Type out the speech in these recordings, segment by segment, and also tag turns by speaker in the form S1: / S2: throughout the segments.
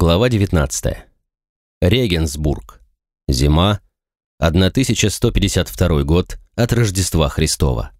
S1: Глава 19. Регенсбург. Зима. 1152 год от Рождества Христова.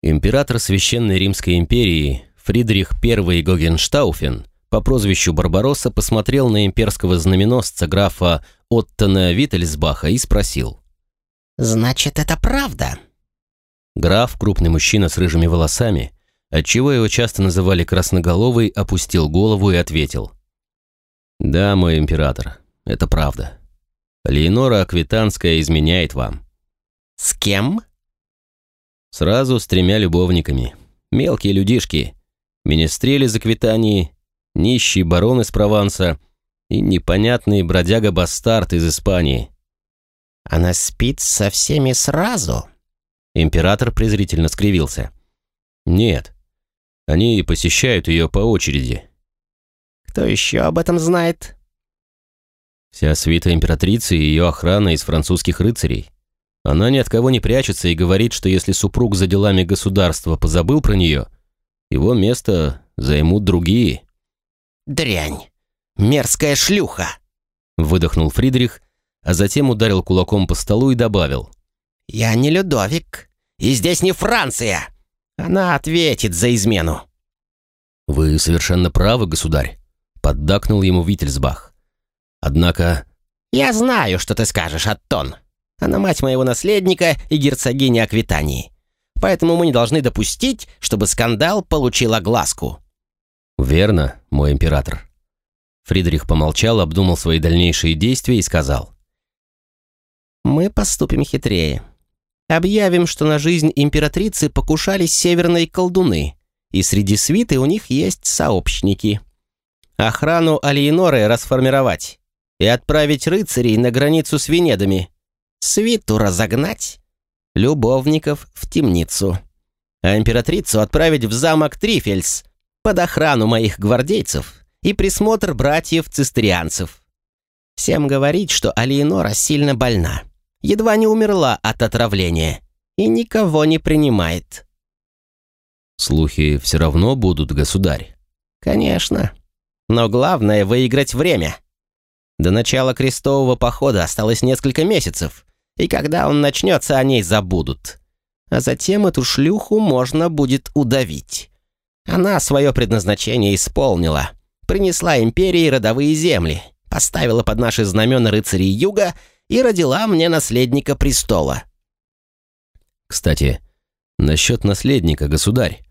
S1: Император Священной Римской империи Фридрих I Гогенштауфен по прозвищу Барбаросса посмотрел на имперского знаменосца графа Оттона Виттельсбаха и спросил.
S2: «Значит, это правда?»
S1: Граф, крупный мужчина с рыжими волосами, отчего его часто называли красноголовый, опустил голову и ответил. «Да, мой император, это правда. Леонора Аквитанская изменяет вам».
S2: «С кем?»
S1: «Сразу с тремя любовниками. Мелкие людишки. Министрели из Аквитании, нищий барон из Прованса и непонятный бродяга-бастард из Испании».
S2: «Она спит со всеми сразу?»
S1: Император презрительно скривился. «Нет. Они посещают ее по очереди».
S2: «Кто еще об этом знает?»
S1: «Вся свита императрицы и ее охрана из французских рыцарей. Она ни от кого не прячется и говорит, что если супруг за делами государства позабыл про нее, его место займут другие».
S2: «Дрянь! Мерзкая шлюха!»
S1: Выдохнул Фридрих, а затем ударил кулаком по столу и добавил –
S2: «Я не Людовик, и здесь не Франция. Она ответит за измену».
S1: «Вы совершенно правы, государь», — поддакнул ему Виттельсбах. «Однако...»
S2: «Я знаю, что ты скажешь, Аттон. Она мать моего наследника и герцогиня Аквитании. Поэтому мы не должны допустить, чтобы скандал получил огласку».
S1: «Верно, мой император». Фридрих помолчал, обдумал свои дальнейшие действия и сказал.
S2: «Мы поступим хитрее. Объявим, что на жизнь императрицы покушались северные колдуны, и среди свиты у них есть сообщники. Охрану Алиеноры расформировать и отправить рыцарей на границу с Венедами. Свиту разогнать, любовников в темницу. А императрицу отправить в замок Трифельс под охрану моих гвардейцев и присмотр братьев-цистерианцев. Всем говорить, что Алиенора сильно больна едва не умерла от отравления и никого не принимает».
S1: «Слухи все равно будут, государь».
S2: «Конечно. Но главное — выиграть время. До начала крестового похода осталось несколько месяцев, и когда он начнется, о ней забудут. А затем эту шлюху можно будет удавить. Она свое предназначение исполнила, принесла империи родовые земли, поставила под наши знамена рыцарей юга — и родила мне наследника престола».
S1: «Кстати, насчет наследника, государь.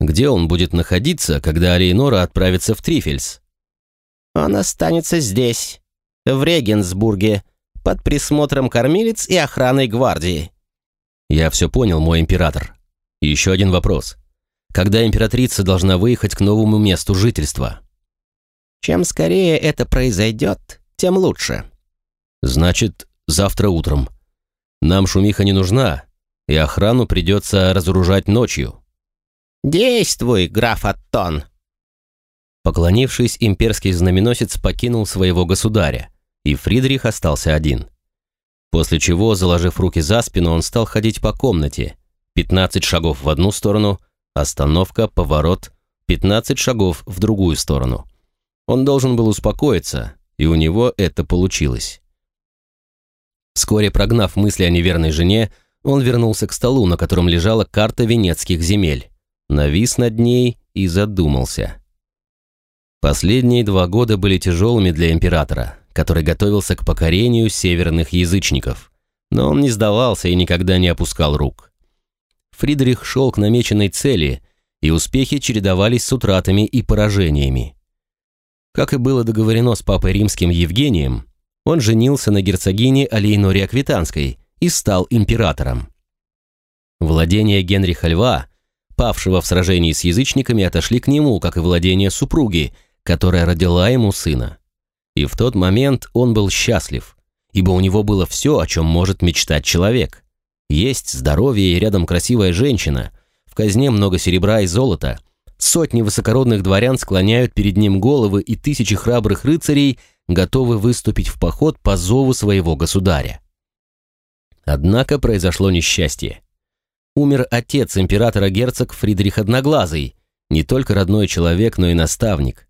S1: Где он будет находиться, когда Алейнора отправится в Трифельс?»
S2: «Он останется здесь, в Регенсбурге, под присмотром кормилец и охраной гвардии».
S1: «Я все понял, мой император. И еще один вопрос. Когда императрица должна выехать к новому месту жительства?»
S2: «Чем скорее это произойдет, тем лучше»,
S1: Значит, завтра утром. Нам шумиха не нужна, и охрану придется разоружать ночью.
S2: Действуй, граф Аттон.
S1: Поклонившись, имперский знаменосец покинул своего государя, и Фридрих остался один. После чего, заложив руки за спину, он стал ходить по комнате. 15 шагов в одну сторону, остановка, поворот, 15 шагов в другую сторону. Он должен был успокоиться, и у него это получилось. Вскоре прогнав мысли о неверной жене, он вернулся к столу, на котором лежала карта венецких земель, навис над ней и задумался. Последние два года были тяжелыми для императора, который готовился к покорению северных язычников, но он не сдавался и никогда не опускал рук. Фридрих шел к намеченной цели, и успехи чередовались с утратами и поражениями. Как и было договорено с папой римским Евгением, он женился на герцогине Алейноре Аквитанской и стал императором. Владения Генриха Льва, павшего в сражении с язычниками, отошли к нему, как и владения супруги, которая родила ему сына. И в тот момент он был счастлив, ибо у него было все, о чем может мечтать человек. Есть здоровье и рядом красивая женщина, в казне много серебра и золота, сотни высокородных дворян склоняют перед ним головы и тысячи храбрых рыцарей готовы выступить в поход по зову своего государя. Однако произошло несчастье. Умер отец императора-герцог Фридрих Одноглазый, не только родной человек, но и наставник.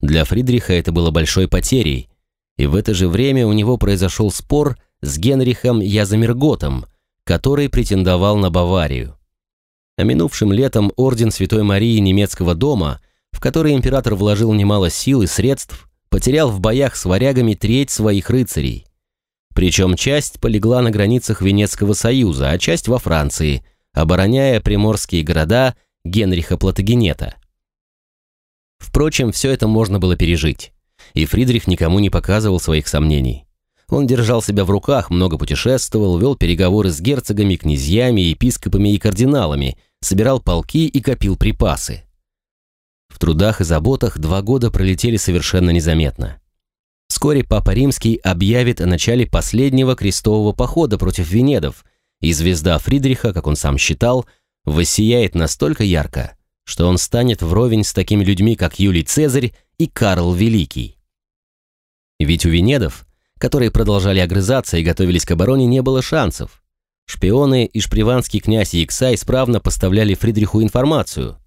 S1: Для Фридриха это было большой потерей, и в это же время у него произошел спор с Генрихом Язамирготом, который претендовал на Баварию. А минувшим летом орден Святой Марии немецкого дома, в который император вложил немало сил и средств, потерял в боях с варягами треть своих рыцарей. Причем часть полегла на границах Венецкого союза, а часть во Франции, обороняя приморские города Генриха Платагенета. Впрочем, все это можно было пережить, и Фридрих никому не показывал своих сомнений. Он держал себя в руках, много путешествовал, вел переговоры с герцогами, князьями, епископами и кардиналами, собирал полки и копил припасы. В трудах и заботах два года пролетели совершенно незаметно. Вскоре Папа Римский объявит о начале последнего крестового похода против Венедов, и звезда Фридриха, как он сам считал, воссияет настолько ярко, что он станет вровень с такими людьми, как Юлий Цезарь и Карл Великий. Ведь у Венедов, которые продолжали огрызаться и готовились к обороне, не было шансов. Шпионы и шприванский князь Якса исправно поставляли Фридриху информацию,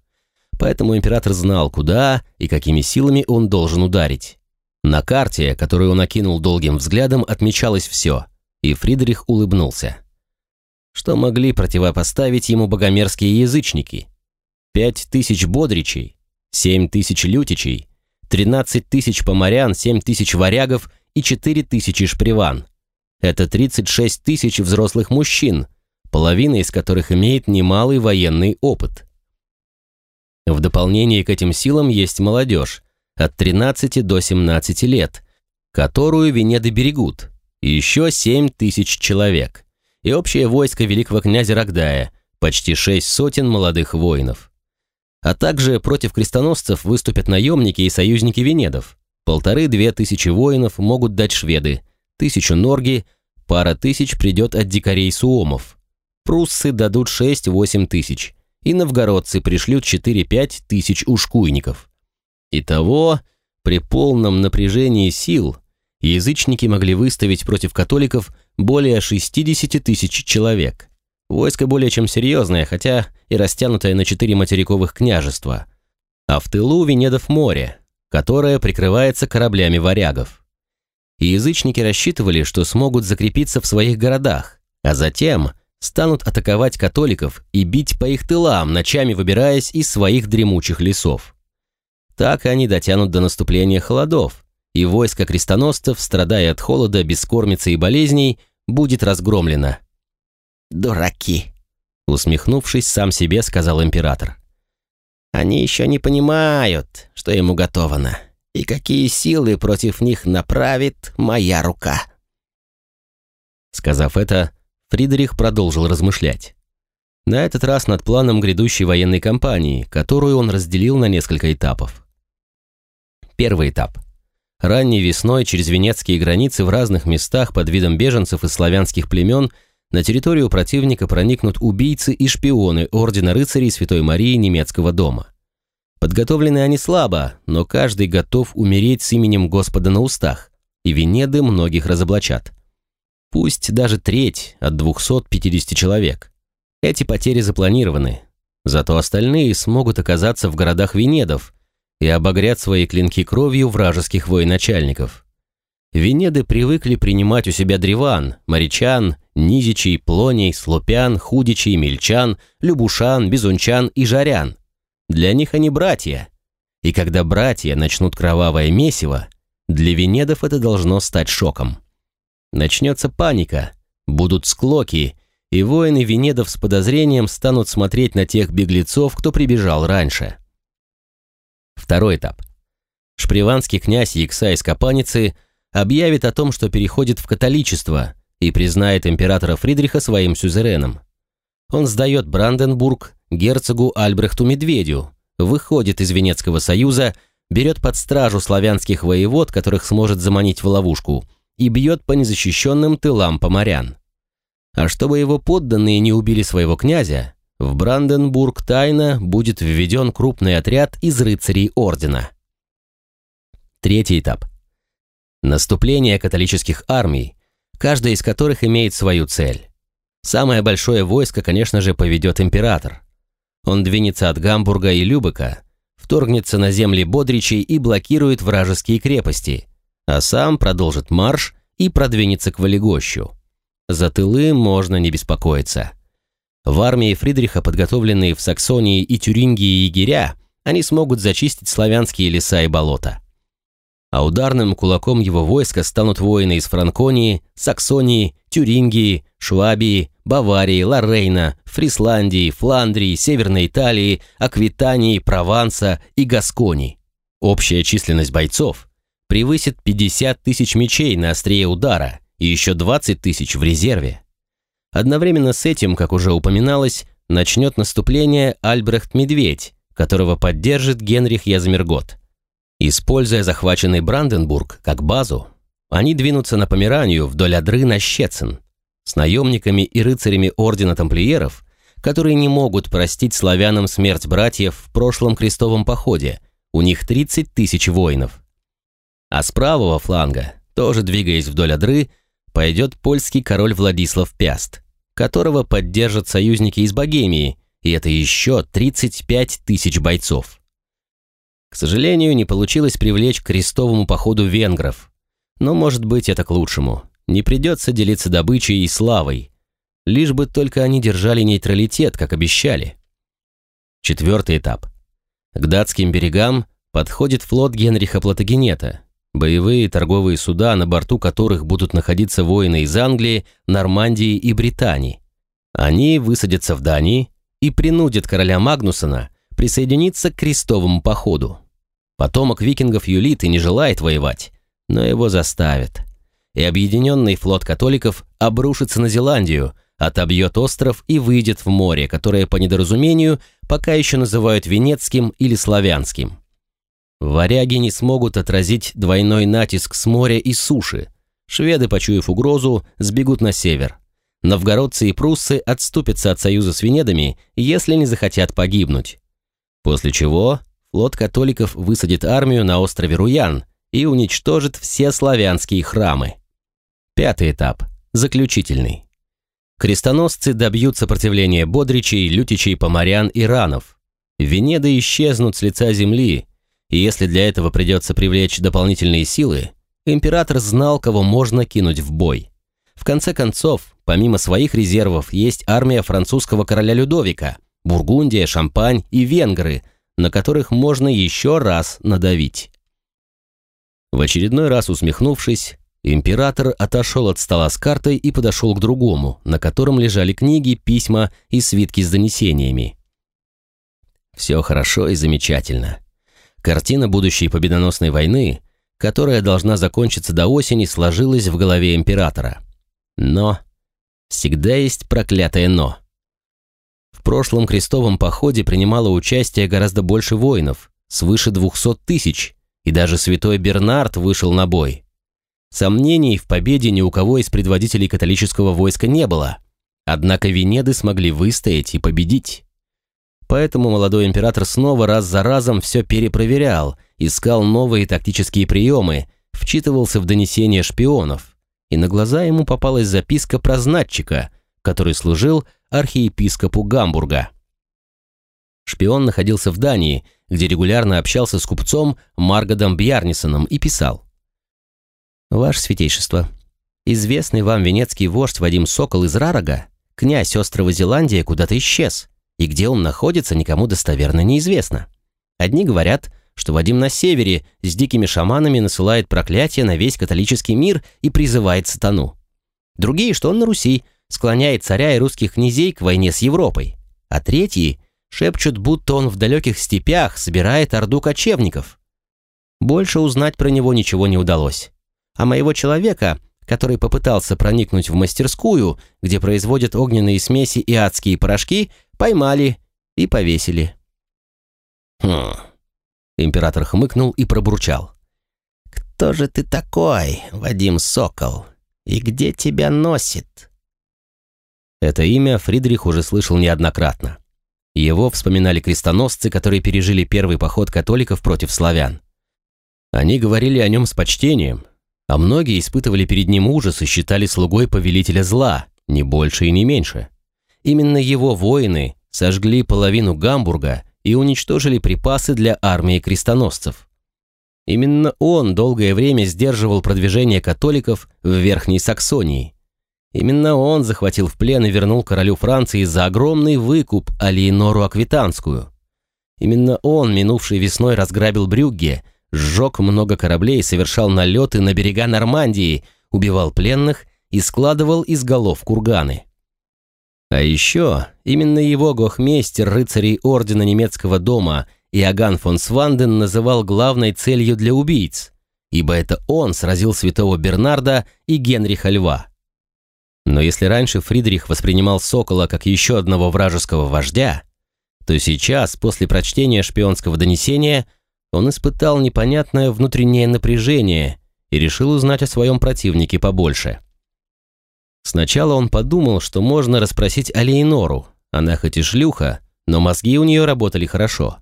S1: поэтому император знал, куда и какими силами он должен ударить. На карте, которую он окинул долгим взглядом, отмечалось все, и Фридрих улыбнулся. Что могли противопоставить ему богомерзкие язычники? Пять тысяч бодричей, семь тысяч лютичей, тринадцать тысяч поморян, семь тысяч варягов и четыре тысячи шприван. Это тридцать шесть тысяч взрослых мужчин, половина из которых имеет немалый военный опыт. В дополнение к этим силам есть молодежь, от 13 до 17 лет, которую Венеды берегут, и еще 7 тысяч человек, и общее войско великого князя Рогдая, почти шесть сотен молодых воинов. А также против крестоносцев выступят наемники и союзники Венедов. Полторы-две тысячи воинов могут дать шведы, тысячу норги, пара тысяч придет от дикарей суомов. Пруссы дадут 6-8 тысяч, и новгородцы пришлют 4-5 тысяч ушкуйников. Итого, при полном напряжении сил, язычники могли выставить против католиков более 60 тысяч человек. Войско более чем серьезное, хотя и растянутое на четыре материковых княжества. А в тылу Венедов море, которое прикрывается кораблями варягов. И язычники рассчитывали, что смогут закрепиться в своих городах, а затем станут атаковать католиков и бить по их тылам, ночами выбираясь из своих дремучих лесов. Так они дотянут до наступления холодов, и войско крестоносцев, страдая от холода, бескормицы и болезней, будет разгромлено.
S2: «Дураки!»
S1: Усмехнувшись, сам себе сказал император.
S2: «Они еще не понимают, что ему готовано, и какие силы против них направит моя рука».
S1: Сказав это, Фридрих продолжил размышлять. На этот раз над планом грядущей военной кампании, которую он разделил на несколько этапов. Первый этап. Ранней весной через венецкие границы в разных местах под видом беженцев из славянских племен на территорию противника проникнут убийцы и шпионы Ордена рыцарей Святой Марии немецкого дома. Подготовлены они слабо, но каждый готов умереть с именем Господа на устах, и Венеды многих разоблачат. Пусть даже треть от 250 человек. Эти потери запланированы, зато остальные смогут оказаться в городах Венедов – и обогрят свои клинки кровью вражеских военачальников. Венеды привыкли принимать у себя древан, морячан, низичей, плоней, слупян, худичей, мельчан, любушан, безунчан и жарян. Для них они братья. И когда братья начнут кровавое месиво, для венедов это должно стать шоком. Начнется паника, будут склоки, и воины венедов с подозрением станут смотреть на тех беглецов, кто прибежал раньше. Второй этап. Шприванский князь Якса из Капаницы объявит о том, что переходит в католичество и признает императора Фридриха своим сюзереном. Он сдает Бранденбург герцогу Альбрехту Медведю, выходит из Венецкого союза, берет под стражу славянских воевод, которых сможет заманить в ловушку, и бьет по незащищенным тылам поморян. А чтобы его подданные не убили своего князя, в Бранденбург тайно будет введен крупный отряд из рыцарей Ордена. Третий этап. Наступление католических армий, каждая из которых имеет свою цель. Самое большое войско, конечно же, поведет император. Он двинется от Гамбурга и Любека, вторгнется на земли Бодричей и блокирует вражеские крепости, а сам продолжит марш и продвинется к Валегощу. За тылы можно не беспокоиться. В армии Фридриха, подготовленные в Саксонии и Тюрингии егеря, они смогут зачистить славянские леса и болота. А ударным кулаком его войска станут воины из Франконии, Саксонии, Тюрингии, Швабии, Баварии, Лоррейна, Фрисландии, Фландрии, Северной Италии, Аквитании, Прованса и Гаскони. Общая численность бойцов превысит 50 тысяч мечей на острие удара и еще 20 тысяч в резерве. Одновременно с этим, как уже упоминалось, начнет наступление Альбрехт-Медведь, которого поддержит Генрих Язмергот. Используя захваченный Бранденбург как базу, они двинутся на Померанию вдоль Адры на Щецин с наемниками и рыцарями Ордена Тамплиеров, которые не могут простить славянам смерть братьев в прошлом крестовом походе, у них 30 тысяч воинов. А с правого фланга, тоже двигаясь вдоль Адры, пойдет польский король Владислав Пяст, которого поддержат союзники из Богемии, и это еще 35 тысяч бойцов. К сожалению, не получилось привлечь к крестовому походу венгров, но, может быть, это к лучшему. Не придется делиться добычей и славой, лишь бы только они держали нейтралитет, как обещали. Четвертый этап. К датским берегам подходит флот Генриха Платагенета, боевые торговые суда, на борту которых будут находиться воины из Англии, Нормандии и Британии. Они высадятся в Дании и принудят короля Магнусона присоединиться к крестовому походу. Потомок викингов Юлит и не желает воевать, но его заставят. И объединенный флот католиков обрушится на Зеландию, отобьет остров и выйдет в море, которое по недоразумению пока еще называют Венецким или Славянским. Варяги не смогут отразить двойной натиск с моря и суши. Шведы, почуяв угрозу, сбегут на север. Новгородцы и пруссы отступятся от союза с венедами, если не захотят погибнуть. После чего флот католиков высадит армию на острове Руян и уничтожит все славянские храмы. Пятый этап, заключительный. Крестоносцы добьют сопротивления бодричей, лютичей, поморян и ранов. Венеды исчезнут с лица земли, и если для этого придется привлечь дополнительные силы, император знал, кого можно кинуть в бой. В конце концов, помимо своих резервов, есть армия французского короля Людовика, Бургундия, Шампань и Венгры, на которых можно еще раз надавить. В очередной раз усмехнувшись, император отошел от стола с картой и подошел к другому, на котором лежали книги, письма и свитки с донесениями. Все хорошо и замечательно. Картина будущей победоносной войны, которая должна закончиться до осени, сложилась в голове императора. Но всегда есть проклятое «но». В прошлом крестовом походе принимало участие гораздо больше воинов, свыше 200 тысяч, и даже святой Бернард вышел на бой. Сомнений в победе ни у кого из предводителей католического войска не было, однако Венеды смогли выстоять и победить. Поэтому молодой император снова раз за разом все перепроверял, искал новые тактические приемы, вчитывался в донесения шпионов. И на глаза ему попалась записка про знатчика, который служил архиепископу Гамбурга. Шпион находился в Дании, где регулярно общался с купцом Маргадом Бьярнисоном и писал. «Ваше святейшество, известный вам венецкий вождь Вадим Сокол из Рарага, князь острова Зеландия, куда-то исчез и где он находится, никому достоверно неизвестно. Одни говорят, что Вадим на севере с дикими шаманами насылает проклятие на весь католический мир и призывает сатану. Другие, что он на Руси, склоняет царя и русских князей к войне с Европой. А третьи шепчут, будто он в далеких степях собирает орду кочевников. Больше узнать про него ничего не удалось. А моего человека, который попытался проникнуть в мастерскую, где производят огненные смеси и адские порошки, Поймали и повесили. Хм. Император хмыкнул и пробурчал.
S2: «Кто же ты такой, Вадим Сокол? И где тебя носит?»
S1: Это имя Фридрих уже слышал неоднократно. Его вспоминали крестоносцы, которые пережили первый поход католиков против славян. Они говорили о нем с почтением, а многие испытывали перед ним ужас и считали слугой повелителя зла, не больше и не меньше. Именно его воины сожгли половину Гамбурга и уничтожили припасы для армии крестоносцев. Именно он долгое время сдерживал продвижение католиков в Верхней Саксонии. Именно он захватил в плен и вернул королю Франции за огромный выкуп Алиенору Аквитанскую. Именно он, минувшей весной, разграбил Брюгге, сжег много кораблей, совершал налеты на берега Нормандии, убивал пленных и складывал из голов курганы. А еще именно его гохмейстер рыцарей Ордена Немецкого дома Иоганн фон Сванден называл главной целью для убийц, ибо это он сразил святого Бернарда и Генриха Льва. Но если раньше Фридрих воспринимал Сокола как еще одного вражеского вождя, то сейчас, после прочтения шпионского донесения, он испытал непонятное внутреннее напряжение и решил узнать о своем противнике побольше. Сначала он подумал, что можно расспросить Алейнору, она хоть и шлюха, но мозги у нее работали хорошо.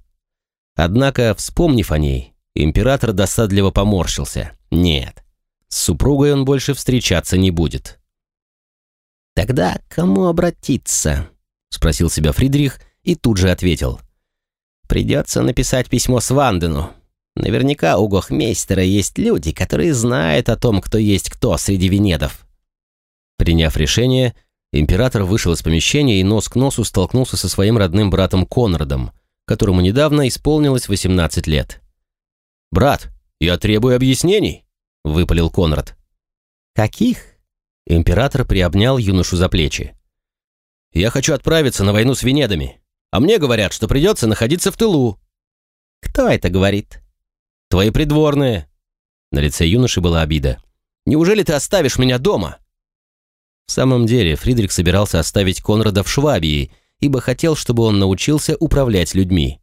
S1: Однако, вспомнив о ней, император досадливо поморщился. Нет, с супругой он больше встречаться не будет.
S2: «Тогда к кому обратиться?» — спросил себя Фридрих и тут же ответил. «Придется написать письмо Свандену. Наверняка у Гохмейстера есть люди, которые знают о том, кто есть кто среди венедов».
S1: Приняв решение, император вышел из помещения и нос к носу столкнулся со своим родным братом Конрадом, которому недавно исполнилось 18 лет. «Брат, я требую объяснений», — выпалил Конрад.
S2: «Каких?»
S1: Император приобнял юношу за плечи. «Я хочу отправиться на войну с Венедами, а мне говорят, что придется находиться в тылу».
S2: «Кто это говорит?»
S1: «Твои придворные». На лице юноши была обида. «Неужели ты оставишь меня дома?» В самом деле, Фридрих собирался оставить Конрада в Швабии, ибо хотел, чтобы он научился управлять людьми.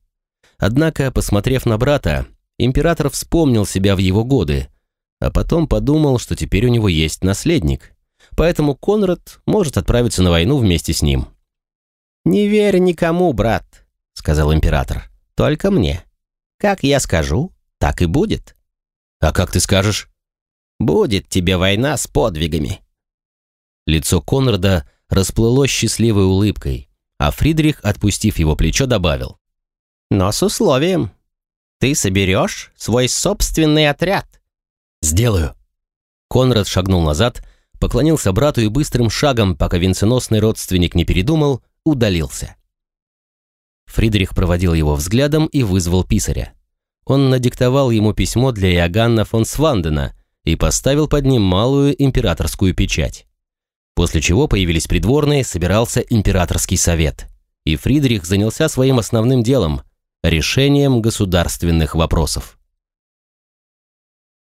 S1: Однако, посмотрев на брата, император вспомнил себя в его годы, а потом подумал, что теперь у него есть наследник поэтому Конрад может отправиться на войну вместе с ним.
S2: «Не верь никому, брат», — сказал император. «Только мне. Как я скажу, так и будет».
S1: «А как ты скажешь?»
S2: «Будет тебе война с подвигами».
S1: Лицо Конрада расплылось счастливой улыбкой, а Фридрих, отпустив его плечо, добавил.
S2: «Но с условием. Ты соберешь свой собственный отряд».
S1: «Сделаю». Конрад шагнул назад, поклонился брату и быстрым шагом, пока венценосный родственник не передумал, удалился. Фридрих проводил его взглядом и вызвал писаря. Он надиктовал ему письмо для Иоганна фон Свандена и поставил под ним малую императорскую печать. После чего появились придворные, собирался императорский совет. И Фридрих занялся своим основным делом – решением государственных вопросов.